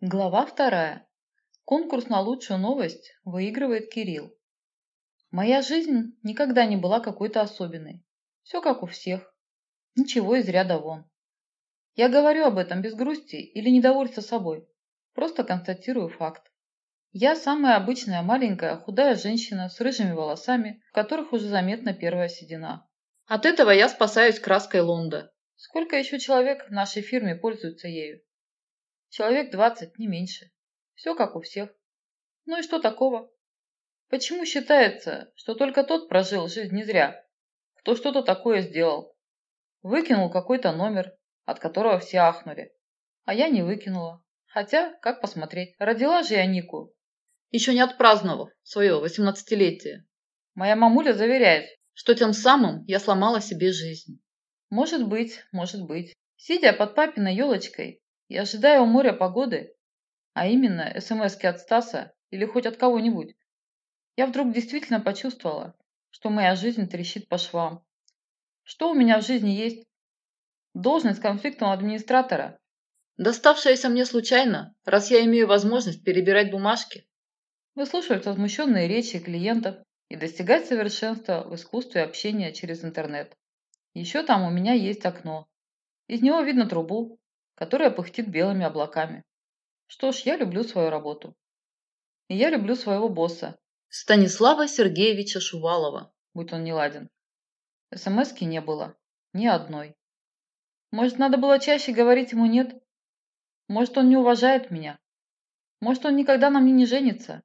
Глава вторая. Конкурс на лучшую новость выигрывает Кирилл. Моя жизнь никогда не была какой-то особенной. Все как у всех. Ничего из ряда вон. Я говорю об этом без грусти или недовольства собой. Просто констатирую факт. Я самая обычная маленькая худая женщина с рыжими волосами, в которых уже заметна первая седина. От этого я спасаюсь краской Лонда. Сколько еще человек в нашей фирме пользуются ею? Человек двадцать, не меньше. Все как у всех. Ну и что такого? Почему считается, что только тот прожил жизнь не зря, кто что-то такое сделал? Выкинул какой-то номер, от которого все ахнули. А я не выкинула. Хотя, как посмотреть, родила же я Нику, еще не отпраздновав свое восемнадцатилетие. Моя мамуля заверяет, что тем самым я сломала себе жизнь. Может быть, может быть. Сидя под папиной елочкой и ожидая у моря погоды, а именно СМСки от Стаса или хоть от кого-нибудь, я вдруг действительно почувствовала, что моя жизнь трещит по швам. Что у меня в жизни есть? Должность конфликтного администратора, доставшаяся мне случайно, раз я имею возможность перебирать бумажки, выслушивать возмущенные речи клиентов и достигать совершенства в искусстве общения через интернет. Еще там у меня есть окно. Из него видно трубу, которая пыхтит белыми облаками. Что ж, я люблю свою работу. И я люблю своего босса, Станислава Сергеевича Шувалова, будь он не ладен. СМСки не было. Ни одной. Может, надо было чаще говорить ему «нет»? Может, он не уважает меня? Может, он никогда на мне не женится?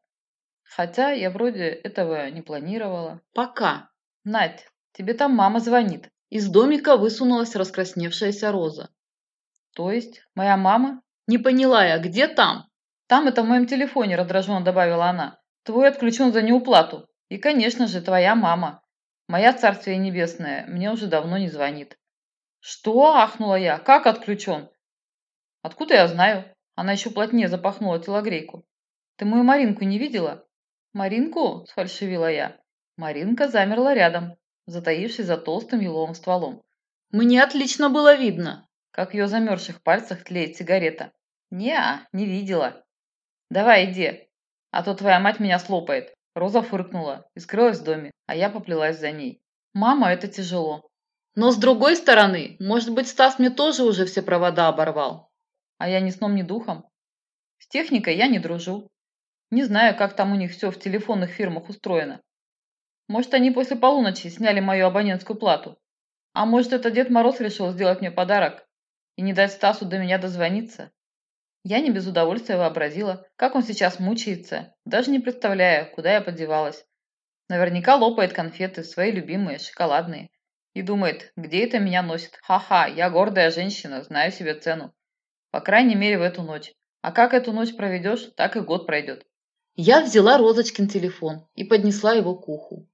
Хотя я вроде этого не планировала. Пока. Надь, тебе там мама звонит. Из домика высунулась раскрасневшаяся роза. То есть, моя мама? Не поняла я, где там? Там это в моем телефоне, раздраженно добавила она. Твой отключен за неуплату. И, конечно же, твоя мама. Моя царствие небесное мне уже давно не звонит. Что? Ахнула я. Как отключен? Откуда я знаю? Она еще плотнее запахнула телогрейку. Ты мою Маринку не видела? Маринку? Сфальшивила я. Маринка замерла рядом, затаившись за толстым еловым стволом. Мне отлично было видно, как в ее замерзших пальцах тлеет сигарета. «Не, не видела». «Давай иди, а то твоя мать меня слопает». Роза фыркнула и скрылась в доме, а я поплелась за ней. «Мама, это тяжело». Но с другой стороны, может быть, Стас мне тоже уже все провода оборвал. А я ни сном, ни духом. С техникой я не дружу. Не знаю, как там у них все в телефонных фирмах устроено. Может, они после полуночи сняли мою абонентскую плату. А может, это Дед Мороз решил сделать мне подарок и не дать Стасу до меня дозвониться. Я не без удовольствия вообразила, как он сейчас мучается, даже не представляя, куда я подевалась. Наверняка лопает конфеты, свои любимые, шоколадные. И думает, где это меня носит? Ха-ха, я гордая женщина, знаю себе цену. По крайней мере, в эту ночь. А как эту ночь проведешь, так и год пройдет. Я взяла Розочкин телефон и поднесла его к уху.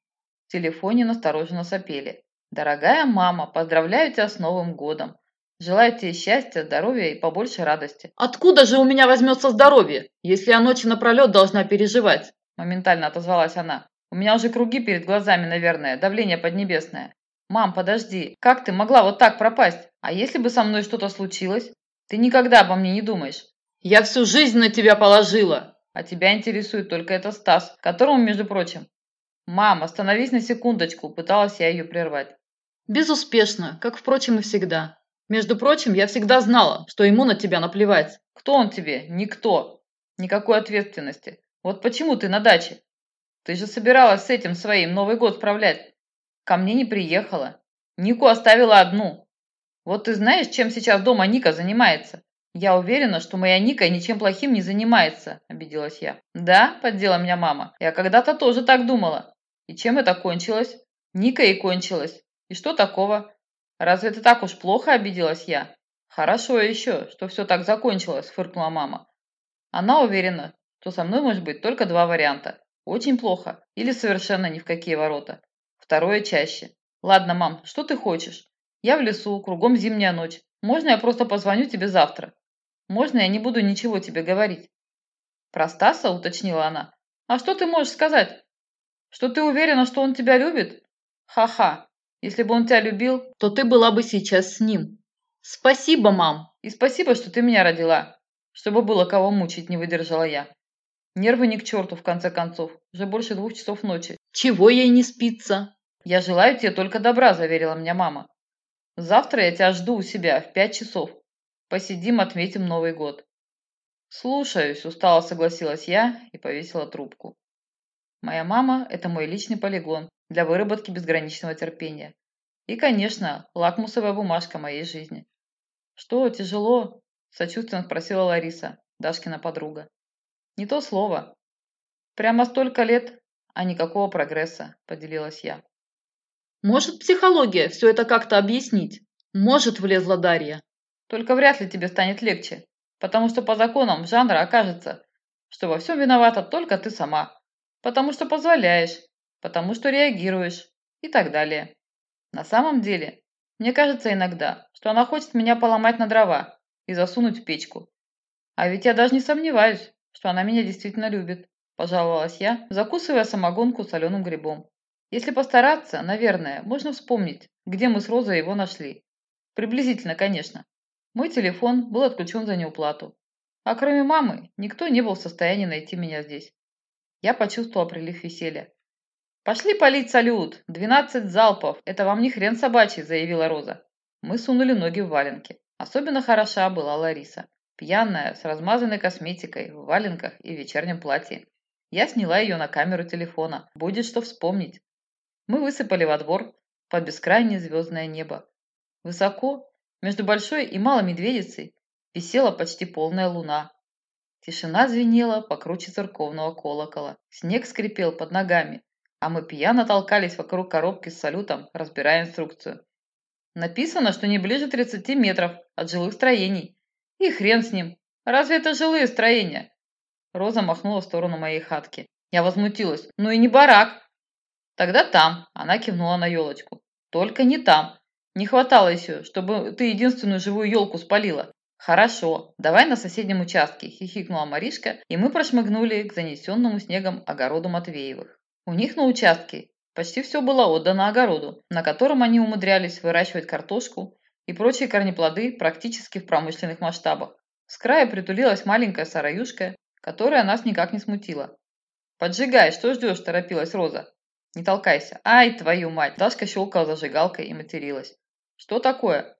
В телефоне настороженно сопели. «Дорогая мама, поздравляю тебя с Новым годом. Желаю тебе счастья, здоровья и побольше радости. Откуда же у меня возьмется здоровье, если я ночи напролет должна переживать? Моментально отозвалась она. У меня уже круги перед глазами, наверное, давление поднебесное. Мам, подожди, как ты могла вот так пропасть? А если бы со мной что-то случилось? Ты никогда обо мне не думаешь. Я всю жизнь на тебя положила. А тебя интересует только этот Стас, которому, между прочим... Мам, остановись на секундочку, пыталась я ее прервать. Безуспешно, как, впрочем, и всегда. Между прочим, я всегда знала, что ему на тебя наплевать. Кто он тебе? Никто. Никакой ответственности. Вот почему ты на даче? Ты же собиралась с этим своим Новый год справлять. Ко мне не приехала. Нику оставила одну. Вот ты знаешь, чем сейчас дома Ника занимается? Я уверена, что моя Ника ничем плохим не занимается, обиделась я. Да, поддела меня мама. Я когда-то тоже так думала. И чем это кончилось? Ника и кончилась. И что такого? «Разве это так уж плохо?» – обиделась я. «Хорошо еще, что все так закончилось», – фыркнула мама. Она уверена, что со мной может быть только два варианта. Очень плохо или совершенно ни в какие ворота. Второе чаще. «Ладно, мам, что ты хочешь? Я в лесу, кругом зимняя ночь. Можно я просто позвоню тебе завтра? Можно я не буду ничего тебе говорить?» «Про Стаса?» – уточнила она. «А что ты можешь сказать? Что ты уверена, что он тебя любит? Ха-ха, если бы он тебя любил, то ты была бы сейчас с ним. Спасибо, мам. И спасибо, что ты меня родила. чтобы было кого мучить, не выдержала я. Нервы ни к черту, в конце концов. Уже больше двух часов ночи. Чего ей не спится? Я желаю тебе только добра, заверила меня мама. Завтра я тебя жду у себя в пять часов. Посидим, отметим Новый год. Слушаюсь, устало согласилась я и повесила трубку. Моя мама – это мой личный полигон для выработки безграничного терпения. И, конечно, лакмусовая бумажка моей жизни. «Что, тяжело?» – сочувственно спросила Лариса, Дашкина подруга. «Не то слово. Прямо столько лет, а никакого прогресса», – поделилась я. «Может психология все это как-то объяснить?» «Может», – влезла Дарья. «Только вряд ли тебе станет легче потому что по законам жанра окажется, что во всем виновата только ты сама, потому что позволяешь, потому что реагируешь и так далее. На самом деле, мне кажется иногда, что она хочет меня поломать на дрова и засунуть в печку. А ведь я даже не сомневаюсь, что она меня действительно любит, пожаловалась я, закусывая самогонку соленым грибом. Если постараться, наверное, можно вспомнить, где мы с Розой его нашли. Приблизительно, конечно. Мой телефон был отключен за неуплату. А кроме мамы, никто не был в состоянии найти меня здесь. Я почувствовала прилив веселья. «Пошли полить салют! Двенадцать залпов! Это вам не хрен собачий!» – заявила Роза. Мы сунули ноги в валенки. Особенно хороша была Лариса. Пьяная, с размазанной косметикой, в валенках и вечернем платье. Я сняла ее на камеру телефона. Будет что вспомнить. Мы высыпали во двор под бескрайнее звездное небо. Высоко, между Большой и Малой Медведицей висела почти полная луна. Тишина звенела покруче церковного колокола. Снег скрипел под ногами, а мы пьяно толкались вокруг коробки с салютом, разбирая инструкцию. Написано, что не ближе 30 метров от жилых строений. И хрен с ним. Разве это жилые строения? Роза махнула в сторону моей хатки. Я возмутилась. Ну и не барак. Тогда там. Она кивнула на елочку. Только не там. Не хватало еще, чтобы ты единственную живую елку спалила. Хорошо, давай на соседнем участке, хихикнула Маришка, и мы прошмыгнули к занесенному снегом огороду Матвеевых. У них на участке почти все было отдано огороду, на котором они умудрялись выращивать картошку и прочие корнеплоды практически в промышленных масштабах. С края притулилась маленькая сараюшка, которая нас никак не смутила. «Поджигай, что ждешь?» – торопилась Роза. «Не толкайся. Ай, твою мать!» Дашка щелкала зажигалкой и материлась. «Что такое?»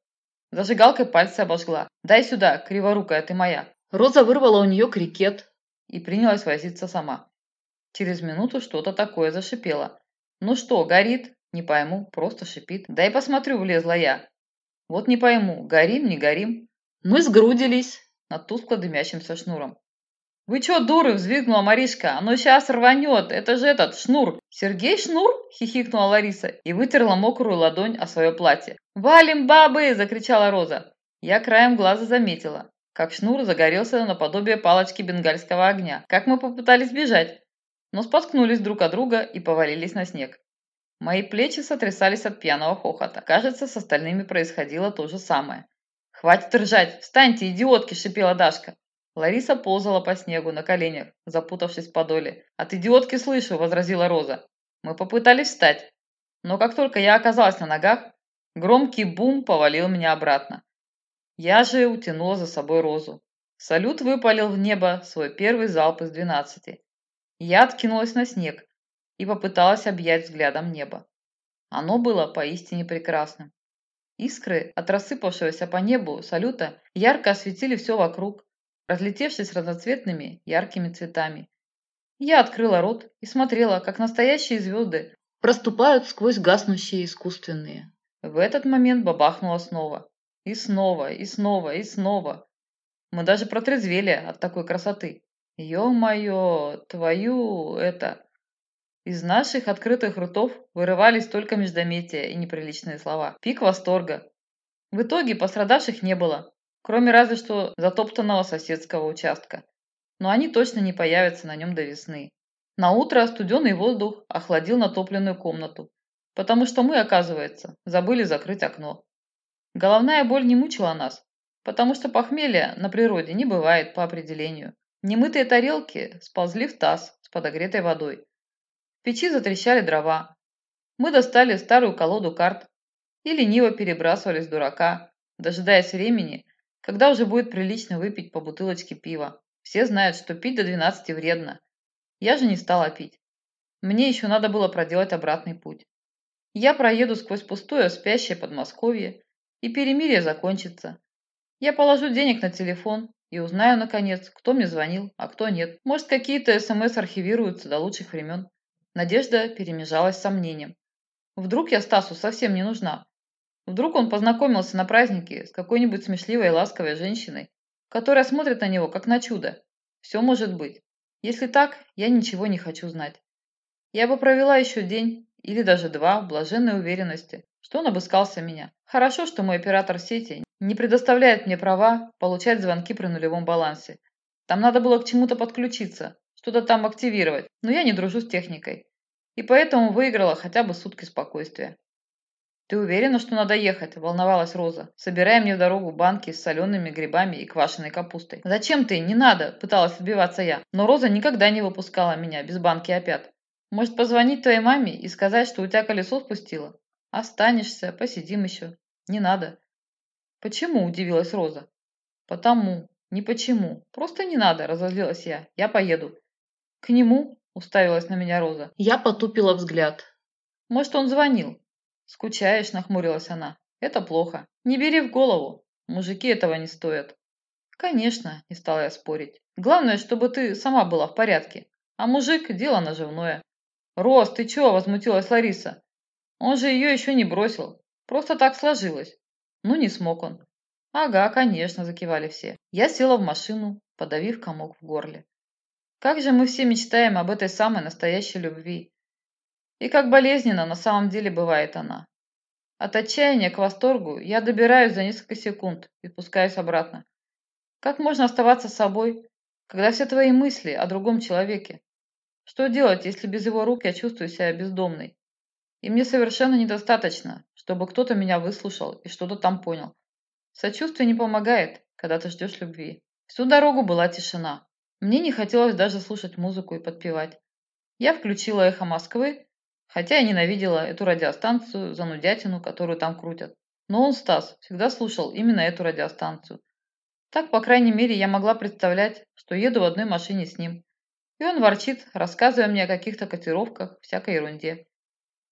Зажигалкой пальцы обожгла. «Дай сюда, криворукая ты моя!» Роза вырвала у нее крикет и принялась возиться сама. Через минуту что-то такое зашипело. «Ну что, горит?» «Не пойму, просто шипит». «Дай посмотрю», – влезла я. «Вот не пойму, горим, не горим». Мы сгрудились над тускло дымящимся шнуром. «Вы чё, дуры?» – взвизгнула Маришка. «Оно сейчас рванет! Это же этот, Шнур!» «Сергей Шнур?» – хихикнула Лариса и вытерла мокрую ладонь о свое платье. «Валим, бабы!» – закричала Роза. Я краем глаза заметила, как Шнур загорелся наподобие палочки бенгальского огня, как мы попытались бежать, но споткнулись друг от друга и повалились на снег. Мои плечи сотрясались от пьяного хохота. Кажется, с остальными происходило то же самое. «Хватит ржать! Встаньте, идиотки!» – шипела Дашка. Лариса ползала по снегу на коленях, запутавшись в подоле. «От идиотки слышу!» – возразила Роза. Мы попытались встать, но как только я оказалась на ногах, громкий бум повалил меня обратно. Я же утянула за собой Розу. Салют выпалил в небо свой первый залп из двенадцати. Я откинулась на снег и попыталась объять взглядом небо. Оно было поистине прекрасным. Искры от рассыпавшегося по небу салюта ярко осветили все вокруг, разлетевшись разноцветными яркими цветами. Я открыла рот и смотрела, как настоящие звезды проступают сквозь гаснущие искусственные. В этот момент бабахнуло снова. И снова, и снова, и снова. Мы даже протрезвели от такой красоты. Ё-моё, твою это... Из наших открытых ртов вырывались только междометия и неприличные слова. Пик восторга. В итоге пострадавших не было кроме разве что затоптанного соседского участка. Но они точно не появятся на нем до весны. На утро студеный воздух охладил натопленную комнату, потому что мы, оказывается, забыли закрыть окно. Головная боль не мучила нас, потому что похмелья на природе не бывает по определению. Немытые тарелки сползли в таз с подогретой водой. В печи затрещали дрова. Мы достали старую колоду карт и лениво перебрасывались дурака, дожидаясь времени, Когда уже будет прилично выпить по бутылочке пива? Все знают, что пить до 12 вредно. Я же не стала пить. Мне еще надо было проделать обратный путь. Я проеду сквозь пустое спящее Подмосковье, и перемирие закончится. Я положу денег на телефон и узнаю, наконец, кто мне звонил, а кто нет. Может, какие-то СМС архивируются до лучших времен. Надежда перемежалась сомнением. Вдруг я Стасу совсем не нужна? Вдруг он познакомился на празднике с какой-нибудь смешливой и ласковой женщиной, которая смотрит на него, как на чудо. Все может быть. Если так, я ничего не хочу знать. Я бы провела еще день или даже два в блаженной уверенности, что он обыскался меня. Хорошо, что мой оператор сети не предоставляет мне права получать звонки при нулевом балансе. Там надо было к чему-то подключиться, что-то там активировать, но я не дружу с техникой. И поэтому выиграла хотя бы сутки спокойствия. «Ты уверена, что надо ехать?» – волновалась Роза, собирая мне в дорогу банки с солеными грибами и квашеной капустой. «Зачем ты? Не надо!» – пыталась отбиваться я. Но Роза никогда не выпускала меня без банки опят. «Может, позвонить твоей маме и сказать, что у тебя колесо спустило?» «Останешься, посидим еще». «Не надо». «Почему?» – удивилась Роза. «Потому. Не почему. Просто не надо», – разозлилась я. «Я поеду». «К нему?» – уставилась на меня Роза. Я потупила взгляд. «Может, он звонил?» «Скучаешь?» – нахмурилась она. «Это плохо. Не бери в голову. Мужики этого не стоят». «Конечно», – не стала я спорить. «Главное, чтобы ты сама была в порядке. А мужик – дело наживное». «Рос, ты чего?» – возмутилась Лариса. «Он же ее еще не бросил. Просто так сложилось. Ну, не смог он». «Ага, конечно», – закивали все. Я села в машину, подавив комок в горле. Как же мы все мечтаем об этой самой настоящей любви. И как болезненно на самом деле бывает она. От отчаяния к восторгу я добираюсь за несколько секунд и пускаюсь обратно. Как можно оставаться собой, когда все твои мысли о другом человеке? Что делать, если без его рук я чувствую себя бездомной? И мне совершенно недостаточно, чтобы кто-то меня выслушал и что-то там понял. Сочувствие не помогает, когда ты ждешь любви. Всю дорогу была тишина. Мне не хотелось даже слушать музыку и подпевать. Я включила «Эхо Москвы», хотя я ненавидела эту радиостанцию за нудятину, которую там крутят. Но он, Стас, всегда слушал именно эту радиостанцию. Так, по крайней мере, я могла представлять, что еду в одной машине с ним. И он ворчит, рассказывая мне о каких-то котировках, всякой ерунде.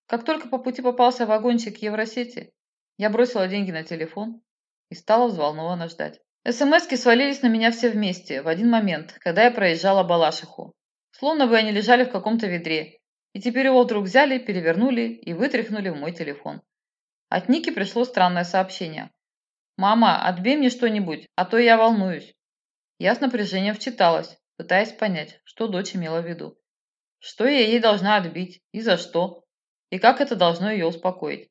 Как только по пути попался вагончик Евросети, я бросила деньги на телефон и стала взволнованно ждать. СМСки свалились на меня все вместе, в один момент, когда я проезжала Балашиху. Словно бы они лежали в каком-то ведре. И теперь его вдруг взяли, перевернули и вытряхнули в мой телефон. От Ники пришло странное сообщение. «Мама, отбей мне что-нибудь, а то я волнуюсь». Я с напряжением вчиталась, пытаясь понять, что дочь имела в виду. Что я ей должна отбить и за что? И как это должно ее успокоить?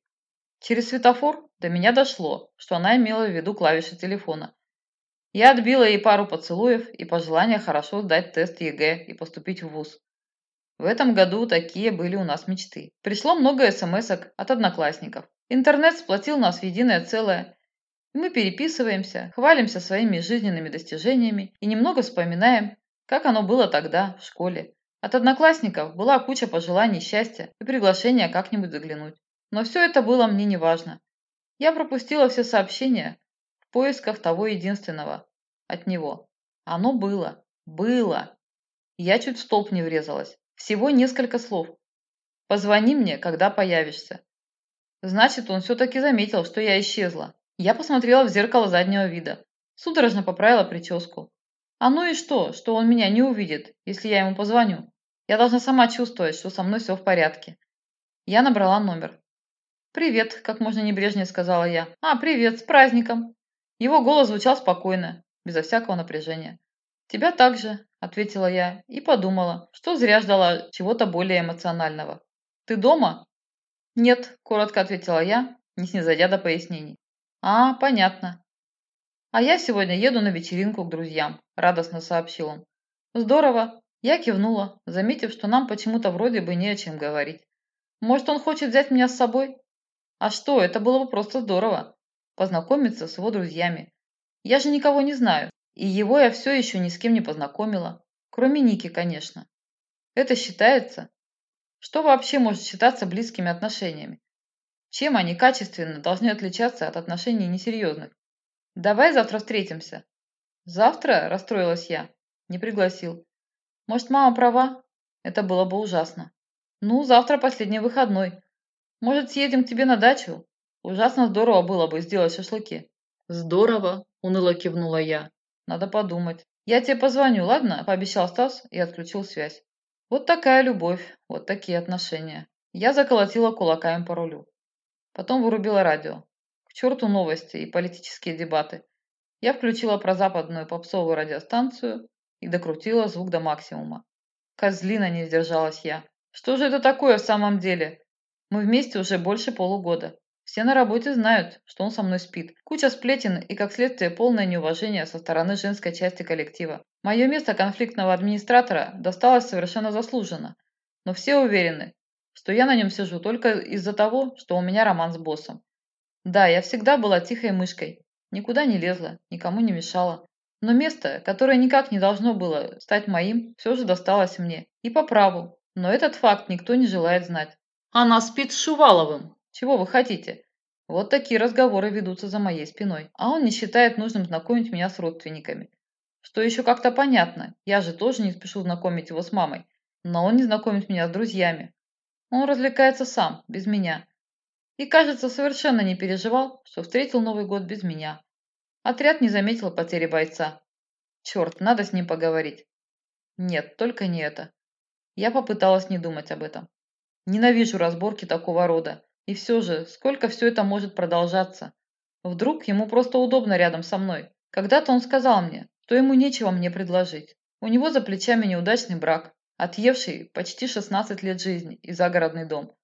Через светофор до меня дошло, что она имела в виду клавиши телефона. Я отбила ей пару поцелуев и пожелания хорошо сдать тест ЕГЭ и поступить в ВУЗ. В этом году такие были у нас мечты. Пришло много смс от одноклассников. Интернет сплотил нас в единое целое. Мы переписываемся, хвалимся своими жизненными достижениями и немного вспоминаем, как оно было тогда, в школе. От одноклассников была куча пожеланий счастья и приглашения как-нибудь заглянуть. Но все это было мне не важно. Я пропустила все сообщения, в поисках того единственного. От него. Оно было. Было. Я чуть в столб не врезалась. Всего несколько слов. Позвони мне, когда появишься. Значит, он все-таки заметил, что я исчезла. Я посмотрела в зеркало заднего вида. Судорожно поправила прическу. А ну и что, что он меня не увидит, если я ему позвоню? Я должна сама чувствовать, что со мной все в порядке. Я набрала номер. «Привет», – как можно небрежнее сказала я. «А, привет, с праздником!» Его голос звучал спокойно, безо всякого напряжения. «Тебя также», – ответила я и подумала, что зря ждала чего-то более эмоционального. «Ты дома?» «Нет», – коротко ответила я, не снизойдя до пояснений. «А, понятно». «А я сегодня еду на вечеринку к друзьям», – радостно сообщил он. «Здорово». Я кивнула, заметив, что нам почему-то вроде бы не о чем говорить. «Может, он хочет взять меня с собой?» А что, это было бы просто здорово. Познакомиться с его друзьями. Я же никого не знаю. И его я все еще ни с кем не познакомила. Кроме Ники, конечно. Это считается? Что вообще может считаться близкими отношениями? Чем они качественно должны отличаться от отношений несерьезных? Давай завтра встретимся. Завтра, расстроилась я, не пригласил. Может, мама права? Это было бы ужасно. Ну, завтра последний выходной. Может, съедем к тебе на дачу? Ужасно здорово было бы сделать шашлыки. Здорово, уныло кивнула я. Надо подумать. Я тебе позвоню, ладно? Пообещал Стас и отключил связь. Вот такая любовь, вот такие отношения. Я заколотила кулаками по рулю. Потом вырубила радио. К черту новости и политические дебаты. Я включила прозападную попсовую радиостанцию и докрутила звук до максимума. Козлина не сдержалась я. Что же это такое в самом деле? Мы вместе уже больше полугода. Все на работе знают, что он со мной спит. Куча сплетен и, как следствие, полное неуважение со стороны женской части коллектива. Мое место конфликтного администратора досталось совершенно заслуженно. Но все уверены, что я на нем сижу только из-за того, что у меня роман с боссом. Да, я всегда была тихой мышкой. Никуда не лезла, никому не мешала. Но место, которое никак не должно было стать моим, все же досталось мне. И по праву. Но этот факт никто не желает знать. Она спит с Шуваловым. Чего вы хотите? Вот такие разговоры ведутся за моей спиной. А он не считает нужным знакомить меня с родственниками. Что еще как-то понятно. Я же тоже не спешу знакомить его с мамой. Но он не знакомит меня с друзьями. Он развлекается сам, без меня. И, кажется, совершенно не переживал, что встретил Новый год без меня. Отряд не заметил потери бойца. Черт, надо с ним поговорить. Нет, только не это. Я попыталась не думать об этом. Ненавижу разборки такого рода. И все же, сколько все это может продолжаться? Вдруг ему просто удобно рядом со мной. Когда-то он сказал мне, что ему нечего мне предложить. У него за плечами неудачный брак, отъевший почти 16 лет жизни и загородный дом,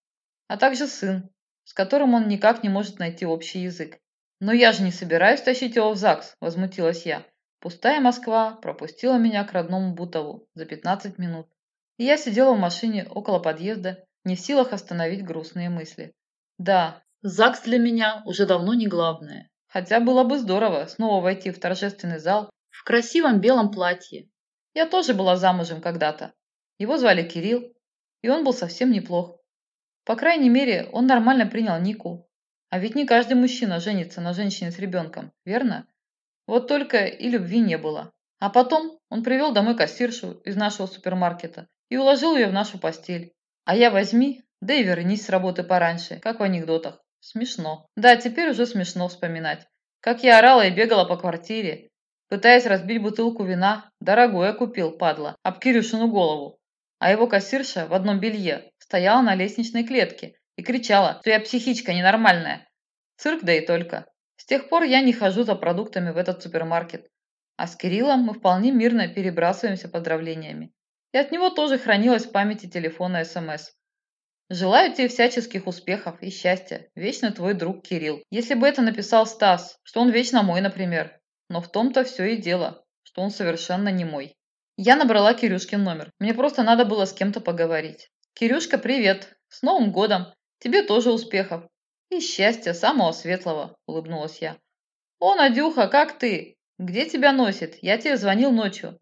а также сын, с которым он никак не может найти общий язык. «Но я же не собираюсь тащить его в ЗАГС», – возмутилась я. Пустая Москва пропустила меня к родному Бутову за 15 минут. И я сидела в машине около подъезда, не в силах остановить грустные мысли. Да, ЗАГС для меня уже давно не главное. Хотя было бы здорово снова войти в торжественный зал в красивом белом платье. Я тоже была замужем когда-то. Его звали Кирилл, и он был совсем неплох. По крайней мере, он нормально принял Нику. А ведь не каждый мужчина женится на женщине с ребенком, верно? Вот только и любви не было. А потом он привел домой кассиршу из нашего супермаркета и уложил ее в нашу постель. А я возьми, да и вернись с работы пораньше, как в анекдотах. Смешно. Да, теперь уже смешно вспоминать. Как я орала и бегала по квартире, пытаясь разбить бутылку вина. Дорогое купил, падла, об Кирюшину голову. А его кассирша в одном белье стояла на лестничной клетке и кричала, что я психичка ненормальная. Цирк да и только. С тех пор я не хожу за продуктами в этот супермаркет. А с Кириллом мы вполне мирно перебрасываемся поздравлениями. И от него тоже хранилась в памяти телефона СМС. Желаю тебе всяческих успехов и счастья. Вечно твой друг Кирилл. Если бы это написал Стас, что он вечно мой, например. Но в том-то все и дело, что он совершенно не мой. Я набрала Кирюшкин номер. Мне просто надо было с кем-то поговорить. Кирюшка, привет. С Новым годом. Тебе тоже успехов. И счастья, самого светлого, улыбнулась я. О, Надюха, как ты? Где тебя носит? Я тебе звонил ночью.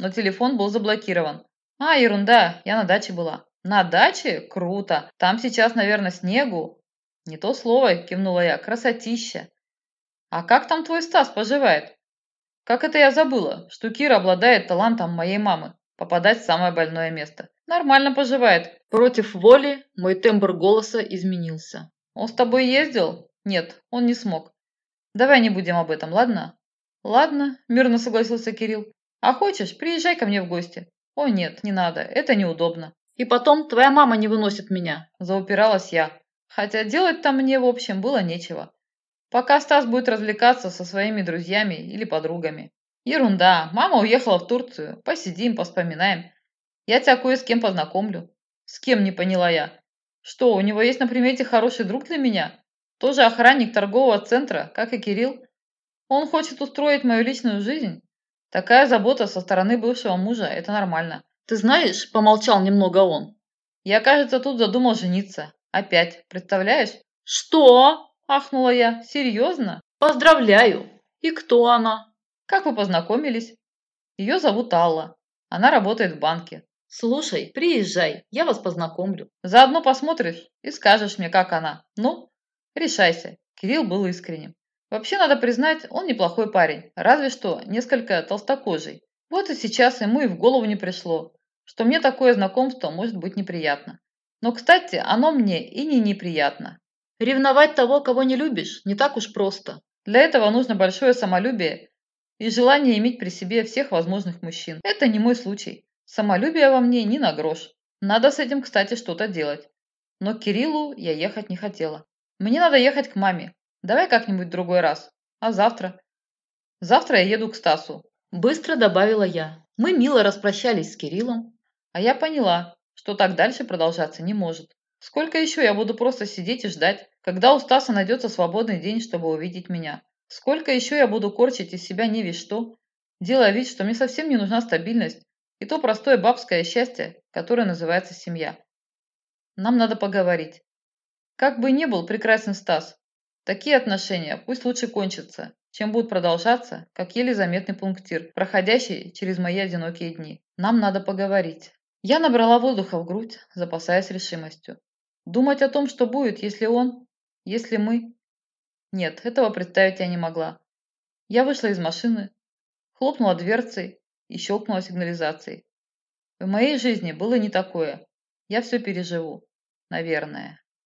Но телефон был заблокирован. А, ерунда, я на даче была. На даче? Круто. Там сейчас, наверное, снегу. Не то слово, кивнула я. Красотища. А как там твой Стас поживает? Как это я забыла, что Кира обладает талантом моей мамы попадать в самое больное место. Нормально поживает. Против воли мой тембр голоса изменился. Он с тобой ездил? Нет, он не смог. Давай не будем об этом, ладно? Ладно, мирно согласился Кирилл. А хочешь, приезжай ко мне в гости. О нет, не надо, это неудобно. И потом твоя мама не выносит меня, заупиралась я. Хотя делать там мне, в общем, было нечего. Пока Стас будет развлекаться со своими друзьями или подругами. Ерунда, мама уехала в Турцию. Посидим, поспоминаем. Я тебя кое с кем познакомлю. С кем, не поняла я. Что, у него есть на примете хороший друг для меня? Тоже охранник торгового центра, как и Кирилл. Он хочет устроить мою личную жизнь. Такая забота со стороны бывшего мужа – это нормально. «Ты знаешь», – помолчал немного он. «Я, кажется, тут задумал жениться. Опять. Представляешь?» «Что?» – ахнула я. «Серьезно? Поздравляю! И кто она?» «Как вы познакомились?» «Ее зовут Алла. Она работает в банке». «Слушай, приезжай, я вас познакомлю. Заодно посмотришь и скажешь мне, как она. Ну, решайся». Кирилл был искренним. Вообще, надо признать, он неплохой парень, разве что несколько толстокожий. Вот и сейчас ему и в голову не пришло, что мне такое знакомство может быть неприятно. Но, кстати, оно мне и не неприятно. Ревновать того, кого не любишь, не так уж просто. Для этого нужно большое самолюбие и желание иметь при себе всех возможных мужчин. Это не мой случай. Самолюбие во мне ни на грош. Надо с этим, кстати, что-то делать. Но к Кириллу я ехать не хотела. Мне надо ехать к маме. Давай как-нибудь другой раз. А завтра? Завтра я еду к Стасу. Быстро добавила я. Мы мило распрощались с Кириллом. А я поняла, что так дальше продолжаться не может. Сколько еще я буду просто сидеть и ждать, когда у Стаса найдется свободный день, чтобы увидеть меня? Сколько еще я буду корчить из себя не весь что, делая вид, что мне совсем не нужна стабильность и то простое бабское счастье, которое называется семья. Нам надо поговорить. Как бы ни был прекрасен Стас, такие отношения пусть лучше кончатся, чем будут продолжаться, как еле заметный пунктир, проходящий через мои одинокие дни. Нам надо поговорить. Я набрала воздуха в грудь, запасаясь решимостью. Думать о том, что будет, если он, если мы... Нет, этого представить я не могла. Я вышла из машины, хлопнула дверцей и щелкнула сигнализацией. В моей жизни было не такое. Я все переживу. Наверное.